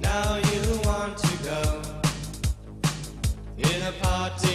Now you want to go in a party.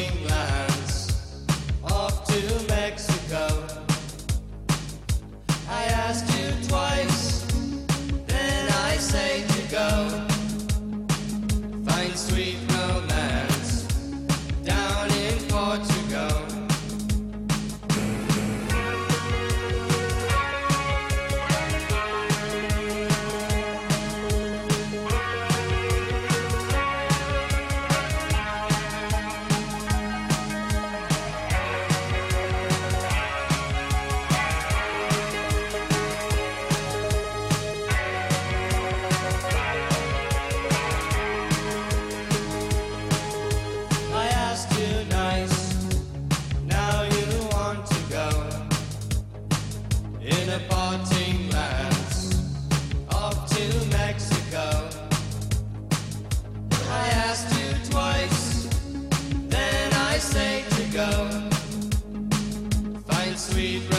sweet.